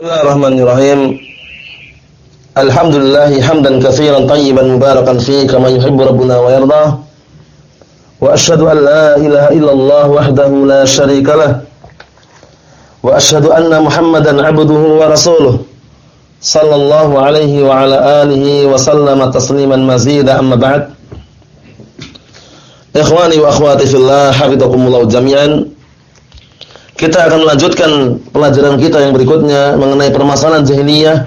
Bismillahirrahmanirrahim. Alhamdulillah hamdan katsiran tayyiban mubarakan fihi kama yuhibbu rabbuna wa yarda. Wa asyhadu an la ilaha illallah wahdahu la syarika lah. Wa asyhadu anna Muhammadan 'abduhu wa rasuluh. Sallallahu alaihi wa ala alihi wa sallama tasliman mazida amma ba'd. Ikhwani wa akhwati fillah, hafizakumullah jami'an. Kita akan melanjutkan pelajaran kita yang berikutnya mengenai permasalahan jahiliyah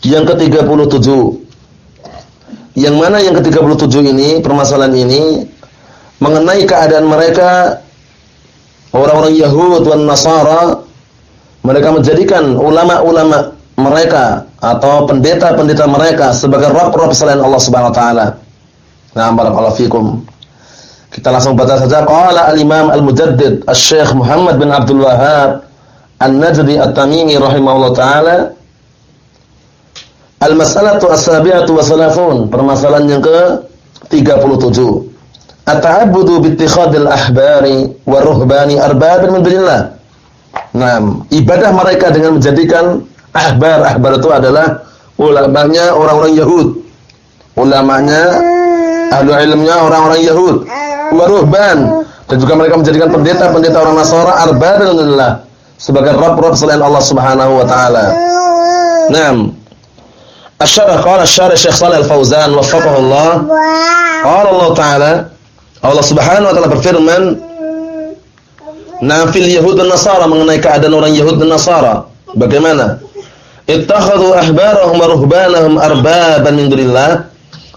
yang ke-37. Yang mana yang ke-37 ini, permasalahan ini mengenai keadaan mereka orang-orang Yahud dan Nasara mereka menjadikan ulama-ulama mereka atau pendeta-pendeta mereka sebagai rob-rob selain Allah Subhanahu wa taala. Nah, barakallahu fikum. Kita langsung baca saja. Qala al-Imam al-Mujaddid Asy-Syaikh Muhammad bin Abdul Wahhab An-Najdi At-Tamimi rahimahullah taala. Al-mas'alatu as-sabi'atu wa salafun permasalahan yang ke-37 At-ta'abbudu bi ittikhadil ahbari wa ruhbani arbaban min dunillah. Nah, ibadah mereka dengan menjadikan ahbar. Ahbar itu adalah ulamanya orang-orang Yahud. Ulamanya ahlu ilmnya orang-orang Yahud waruhban dan juga mereka menjadikan pendeta-pendeta orang Nasara arbaban lillah sebagai rabb-rabb selain Allah Subhanahu wa taala. Naam. Asy-syarh qala asy-syarh Syekh Shalih Al-Fauzan waffaqahu Allah. Qala Allah taala Allah Subhanahu wa taala berfirman Nah fil Yahud dan Nasara mengenai keadaan orang Yahud dan Nasara. Bagaimana? Ittakhadhu ahbarahum wa ruhbanahum arbaban min dunillah.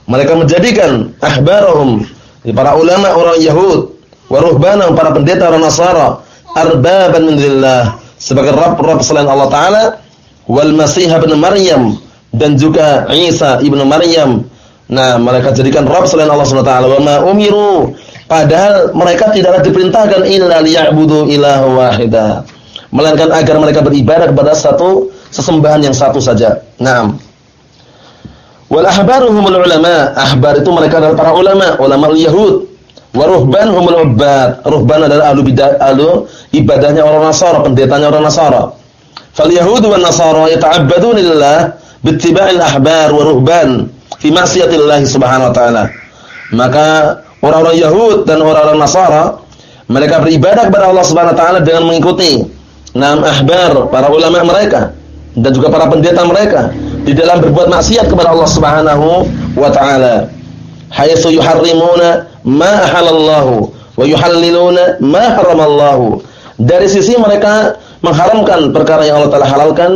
Mereka menjadikan ahbarahum para ulama orang Yahud, waruhbana para pendeta orang Nasara, arbaban min dunillah, sebagai rabb-rabb selain Allah taala, wal Masih ibn Maryam dan juga Isa ibnu Maryam. Nah, mereka jadikan rabb selain Allah Subhanahu wa taala. Wa ma umiru padahal mereka tidaklah diperintahkan illa liya'budu ilaha wahida. Melainkan agar mereka beribadah kepada satu sesembahan yang satu saja. Naam. Wal ahbaruhumul ulama. Ahbar itu mereka adalah para ulama, ulama Yahud. Wa ruhban humul ubbad. Ruhban adalah ahlu bidah, ahlu ibadahnya orang Nasara, pendetanya orang Nasara. Fal Yahud wan Nasara yata'abbadun lillah bittiba'il ahbar wa ruhban fi ma'siyatillah subhanahu wa ta'ala. Maka orang-orang Yahud dan orang-orang Nasara mereka beribadah kepada Allah Subhanahu wa taala dengan mengikuti enam ahbar, para ulama mereka dan juga para pendeta mereka di dalam berbuat maksiat kepada Allah Subhanahu wa taala. Haitsu yuharrimuna ma halallahu wa yuhalliluna ma haramallahu. Dari sisi mereka mengharamkan perkara yang Allah Taala halalkan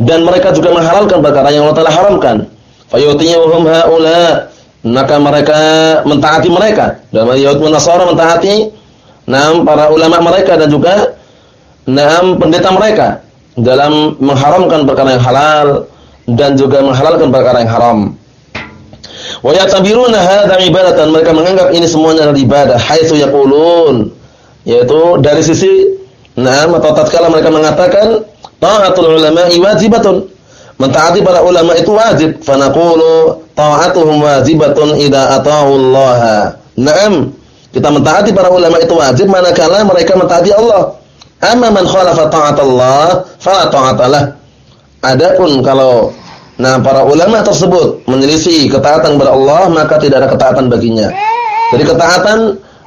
dan mereka juga menghalalkan perkara yang Allah Taala haramkan. Fayutiyuhum haula maka mereka mentaati mereka. Dan Yahud Nasara mentaati enam para ulama mereka dan juga enam pendeta mereka dalam mengharamkan perkara yang halal dan juga menghalalkan perkara yang haram. Wa yatabiruna hadza ibadatan mereka menganggap ini semuanya adalah ibadah haitsu yaqulun yaitu dari sisi nah atau tatkala mereka mengatakan taatul ulama'i wajibatun mentaati para ulama itu wajib fa naqulu taatuhum wajibatun idza ata'u Allah. Naam kita mentaati para ulama itu wajib manakala mereka mentaati Allah. Amma man khalafa ta'atallah fala ta'atalah. Adapun kalau nah para ulama tersebut menyelisih ketaatan kepada Allah maka tidak ada ketaatan baginya. Jadi ketaatan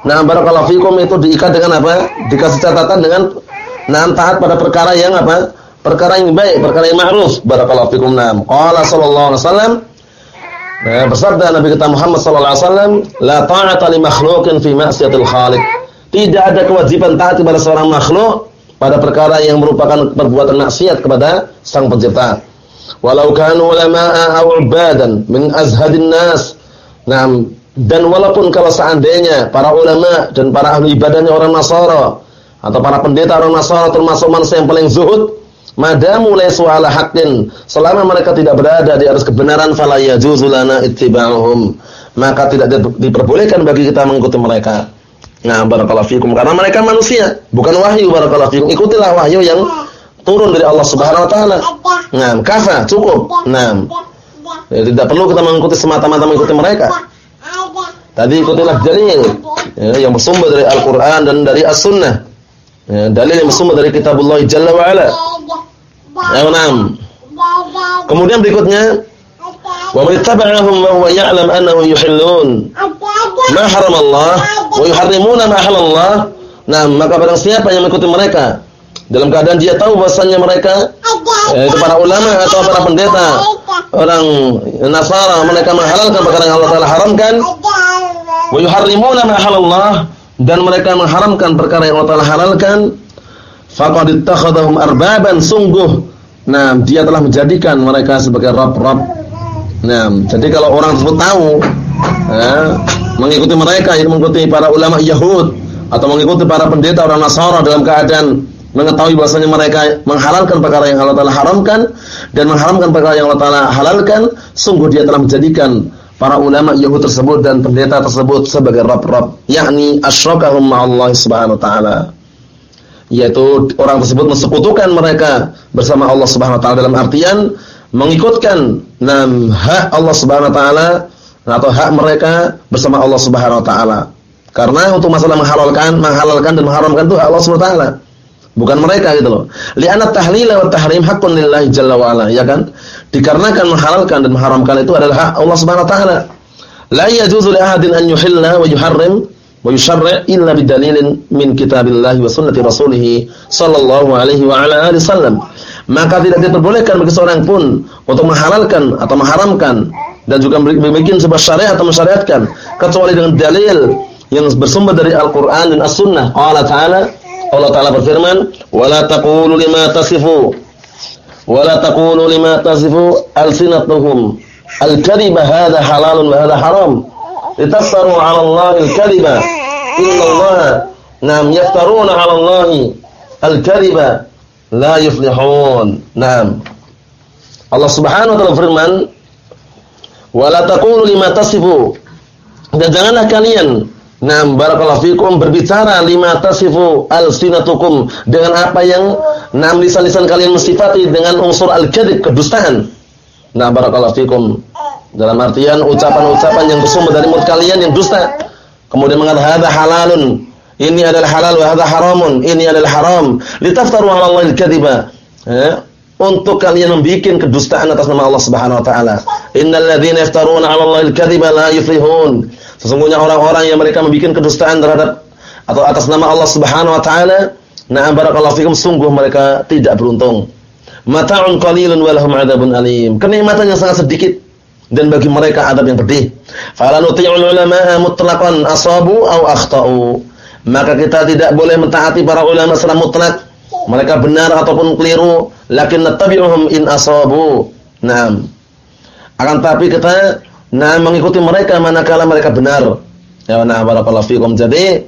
nah barakallahu fikum itu diikat dengan apa? Dikasih catatan dengan nah taat pada perkara yang apa? Perkara yang baik, perkara yang ma'ruf. Barakallahu fikum. Naam. Qala sallallahu alaihi wasallam Nah, bersabda Nabi kita Muhammad sallallahu alaihi wasallam, "La ta'ata li makhluqin fi ma'siyatil khaliq." Tidak ada kewajiban taat kepada seorang makhluk pada perkara yang merupakan perbuatan maksiat kepada Sang Pencipta. Walau kanu ulama'a aw ibadan min azhadin nas. Nah, dan walaupun kalau seandainya para ulama dan para ahli ibadahnya orang Nasara atau para pendeta orang Nasara termasuk manusia yang paling zuhud, madamu laysu ala haqqin, selama mereka tidak berada di atas kebenaran fala yajuzu lana ittiba'uhum, maka tidak diperbolehkan bagi kita mengikuti mereka. Nah, barakallahu fikum karena mereka manusia, bukan wahyu barakallahu fikum. Ikutilah wahyu yang turun dari Allah Subhanahu wa taala. Nah, kafa, cukup. Nah. Ya, tidak perlu kita mengikuti semata-mata mengikuti mereka. Tadi ikutilah dalil ya, yang bersumber dari Al-Qur'an dan dari As-Sunnah. Ya, dalil yang bersumber dari kitabullah Jalla wa ala. Ya, enam. Kemudian berikutnya wa man ittaba'ahum wa huwa ya'lam annahum yuhillun ma haram Allah wa yuharrimuna ma halallah. Nah, maka barang siapa yang mengikuti mereka dalam keadaan dia tahu bahasanya mereka yaitu para ulama atau para pendeta orang Nasara mereka menghalalkan perkara yang Allah Taala haramkan. Wa yuharrimuna ma halallah. Dan mereka mengharamkan perkara yang Allah Taala halalkan. Faqad ittakhadhum arbaban sungguh. Nah dia telah menjadikan mereka sebagai rabb-rabb. Nah jadi kalau orang tersebut tahu ya, mengikuti mereka itu mengikuti para ulama Yahud atau mengikuti para pendeta orang Nasara dalam keadaan mengetahui bahwasanya mereka menghalalkan perkara yang Allah Taala haramkan dan mengharamkan perkara yang Allah Taala halalkan, sungguh dia telah menjadikan para ulama Yahudi tersebut dan pendeta tersebut sebagai rab-rab, yakni asyrakahum ma'allah subhanahu wa ta'ala. Yaitu orang tersebut mensekutukan mereka bersama Allah subhanahu wa ta'ala dalam artian mengikutkan nam hak Allah subhanahu wa ta'ala atau hak mereka bersama Allah subhanahu wa ta'ala. Karena untuk masalah menghalalkan, menghalalkan dan mengharamkan itu Allah subhanahu wa ta'ala bukan mereka gitu loh. Li'anna tahlila wa tahrim haqqun lillahi jalla wa ala, ya kan? Dikarenakan menghalalkan dan mengharamkan itu adalah hak Allah Subhanahu wa taala. La yajuzu li ahadin an yuhilla wa yuharrim wa yusharri' illa bidalilin min kitabillahi wa sunnati rasulih sallallahu alaihi wa ala alihi wasallam. Maka tidak diperbolehkan bagi seorang pun untuk menghalalkan atau mengharamkan dan juga membuat sebuah syariat atau mensyariatkan kecuali dengan dalil yang bersumber dari Al-Qur'an dan As-Sunnah. Allah Ta'ala Allah Ta'ala berfirman, "Wala taqulu lima tasifu wala taqulu lima tasifu al-sinatuhum al-kadhiba hadha halalun wa hadha haram." Litaftaru 'ala Allah al-kadhiba. Inna Allah nam yaftaruna 'ala Allah al-kadhiba la yuflihun. Naam. Allah Subhanahu wa taala wala taqulu lima tasifu dan janganlah kalian Nah, barakallahu fikum berbicara lima tasifu al-sinatukum dengan apa yang enam lisan-lisan kalian mensifati dengan unsur al-kadzib kedustaan. Nah, barakallahu fikum dalam artian ucapan-ucapan yang bersumber dari mulut kalian yang dusta. Kemudian mengatakan hadza halalun, ini adalah halal wa hadza haramun, ini adalah haram. Litaftaru 'ala Allah al-kadziba. Ya, untuk kalian membuat kedustaan atas nama Allah Subhanahu wa taala. Innal ladzina yaftaruna 'ala Allah al-kadziba la yuflihun. Sesungguhnya orang-orang yang mereka membuat kedustaan terhadap atau atas nama Allah Subhanahu wa taala, na'am barakallahu fikum sungguh mereka tidak beruntung. Mata'un qalilun wa lahum 'adzabun alim. Kenikmatan yang sangat sedikit dan bagi mereka adab yang pedih. Fala nuti'ul ulama'a mutlaqan asabu aw akhta'u. Maka kita tidak boleh mentaati para ulama secara mutlak. Mereka benar ataupun keliru, lakin nattabi'uhum in asabu. Naam. Akan tapi kita Nah, mengikuti mereka manakala mereka benar. Ya, nah barakallahu fikum. Jadi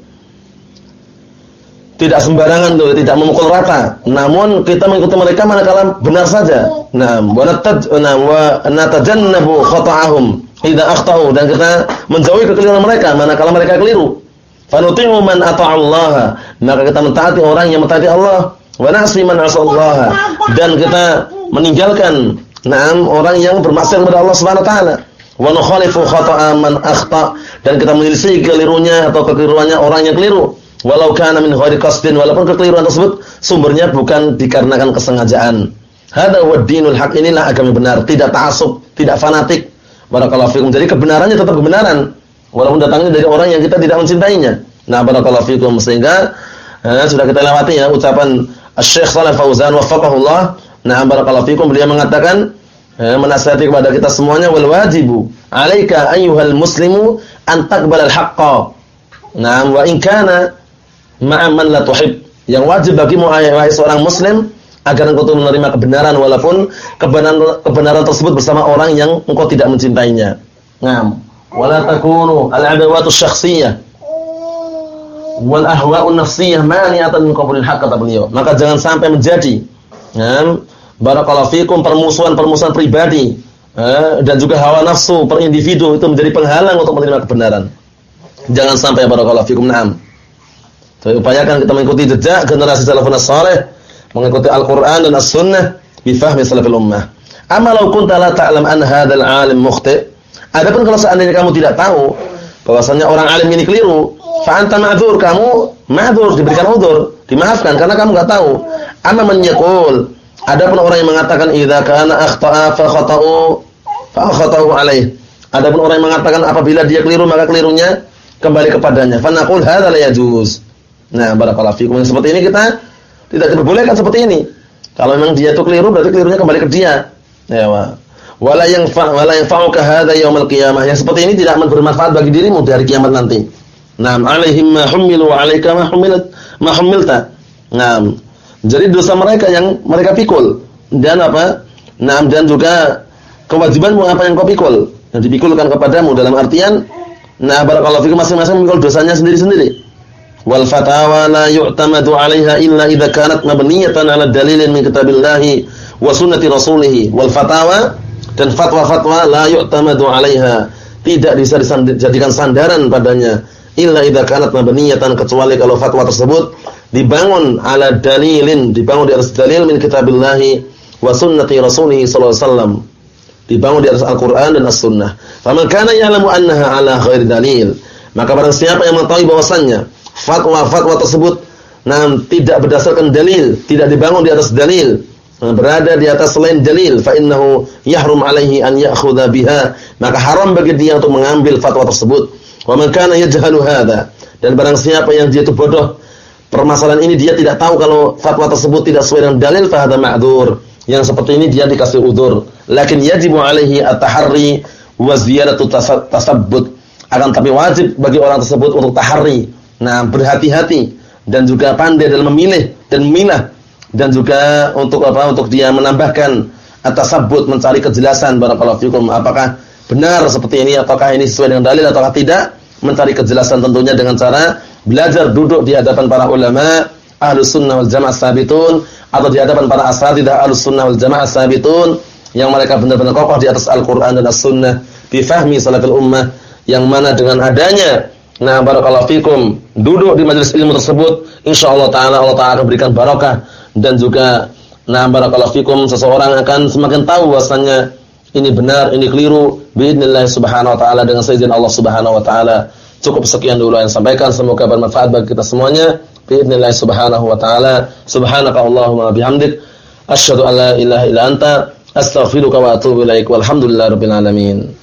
tidak sembarangan tuh, tidak memukul rata. Namun kita mengikuti mereka manakala benar saja. Nah, wa nataj wa natajannabu khata'ahum idza akhtau dan kita menjauhi kekeliruan mereka manakala mereka keliru. Fanuti'u man ata'allaha. Maka kita mentaati orang yang mentaati Allah. Wa man asallaha. Dan kita meninggalkan Naam orang yang bermaksiat kepada Allah Subhanahu wa taala. Wa nukhalifu khata'a man akhta. Dan kita menyelisih kelirunya atau kekeliruannya orang yang keliru. Walau kana min ghairi qasdin walaupun kekeliruan tersebut sumbernya bukan dikarenakan kesengajaan. Hada huwa dinul haq inilah agama benar tidak ta'assub tidak fanatik. Barakallahu fikum. Jadi kebenarannya tetap kebenaran walaupun datangnya dari orang yang kita tidak mencintainya. Nah barakallahu fikum. Sehingga eh, sudah kita lewati ya ucapan Syekh Shalih Fauzan wafaqahullah nah barakallahu fikum beliau mengatakan eh, menasihati kepada kita semuanya wal wajibu alaika ayyuhal muslimu an taqbal al haqqa. Naam wa in kana ma'a man la tuhib. Yang wajib bagimu wahai seorang muslim agar engkau menerima kebenaran walaupun kebenaran kebenaran tersebut bersama orang yang engkau tidak mencintainya. Naam. Wala takunu al-adawatu syakhsiyah wal ahwa'un nafsiyah mani'atan min qabulil haqq kata beliau. Maka jangan sampai menjadi naam barakallahu fikum permusuhan-permusuhan pribadi eh, dan juga hawa nafsu per individu itu menjadi penghalang untuk menerima kebenaran. Jangan sampai barakallahu fikum na'am. Jadi upayakan kita mengikuti jejak generasi salafun saleh, mengikuti Al-Qur'an dan As-Sunnah bi fahmi salafil ummah. Amma law kunta la ta'lam an hadzal 'alim mukhti. Adapun kalau seandainya kamu tidak tahu bahwasanya orang alim ini keliru, fa anta ma'dzur, kamu ma'dzur diberikan udzur, dimaafkan karena kamu enggak tahu. Amma man yaqul Adapun orang yang mengatakan idza kana akhta'a fa khata'u fa khata'u alaih. Adapun orang yang mengatakan apabila dia keliru maka kelirunya kembali kepadanya. Fa naqul hadza la yajuz. Nah, barakallahu fikum. Seperti ini kita tidak diperbolehkan seperti ini. Kalau memang dia itu keliru berarti kelirunya kembali ke dia. Ya, wa. Wala yang fa wala yang fa'uka hadza yaumil qiyamah. Yang seperti ini tidak bermanfaat bagi dirimu di hari kiamat nanti. Naam, alaihim ma humilu wa 'alaika ma humilat ma humilta. Naam. Jadi dosa mereka yang mereka pikul dan apa? Naam dan juga kewajibanmu apa yang kau pikul. Yang dipikulkan kepadamu dalam artian nah barakallahu fikum masing-masing memikul dosanya sendiri-sendiri. Wal fatawa la yu'tamadu 'alaiha illa idza kanat mabniyatan 'ala dalilin min kitabillahi wa sunnati rasulih. Wal fatawa dan fatwa-fatwa la yu'tamadu 'alaiha tidak bisa dijadikan sandaran padanya illa idza kanat mabniyatan kecuali kalau fatwa tersebut dibangun ala dalilin dibangun di atas dalil min kitabillahi wa sunnati rasulih sallallahu alaihi wasallam. Dibangun di atas Al-Qur'an dan As-Sunnah. Faman kana ya'lamu annaha ala ghairi dalil maka barang siapa yang mengetahui bahwasannya fatwa-fatwa tersebut nah, tidak berdasarkan dalil tidak dibangun di atas dalil berada di atas selain dalil fa innahu yahrum alaihi an ya'khudha biha maka haram bagi dia untuk mengambil fatwa tersebut wa man kana yajhalu dan barang siapa yang dia itu bodoh permasalahan ini dia tidak tahu kalau fatwa tersebut tidak sesuai dengan dalil fa hadza yang seperti ini dia dikasih udzur lakin yajibu alaihi at-tahri wa ziyadatu tasabbut. Akan tapi wajib bagi orang tersebut untuk tahari nah berhati-hati dan juga pandai dalam memilih dan memilah dan juga untuk apa untuk dia menambahkan atas sabut mencari kejelasan barakallahu fikum apakah benar seperti ini ataukah ini sesuai dengan dalil ataukah tidak mencari kejelasan tentunya dengan cara belajar duduk di hadapan para ulama ahlus sunnah wal jamaah sabitun atau di hadapan para asatidah ahlus sunnah wal jamaah sabitun yang mereka benar-benar kokoh di atas Al-Qur'an dan As-Sunnah bi fahmi salafil ummah yang mana dengan adanya nah barakallahu fikum duduk di majelis ilmu tersebut insyaallah taala Allah taala berikan barakah dan juga nah barakallahu fikum seseorang akan semakin tahu bahwasanya ini benar, ini keliru, biidznillah subhanahu wa ta'ala dengan seizin Allah subhanahu wa ta'ala. Cukup sekian dulu yang sampaikan, semoga bermanfaat bagi kita semuanya. Biidznillah subhanahu wa ta'ala. Subhanaka Allahumma bihamdik. Asyhadu an la ilaha illa anta. Astaghfiruka wa atubu ilaik. Walhamdulillahirabbil alamin.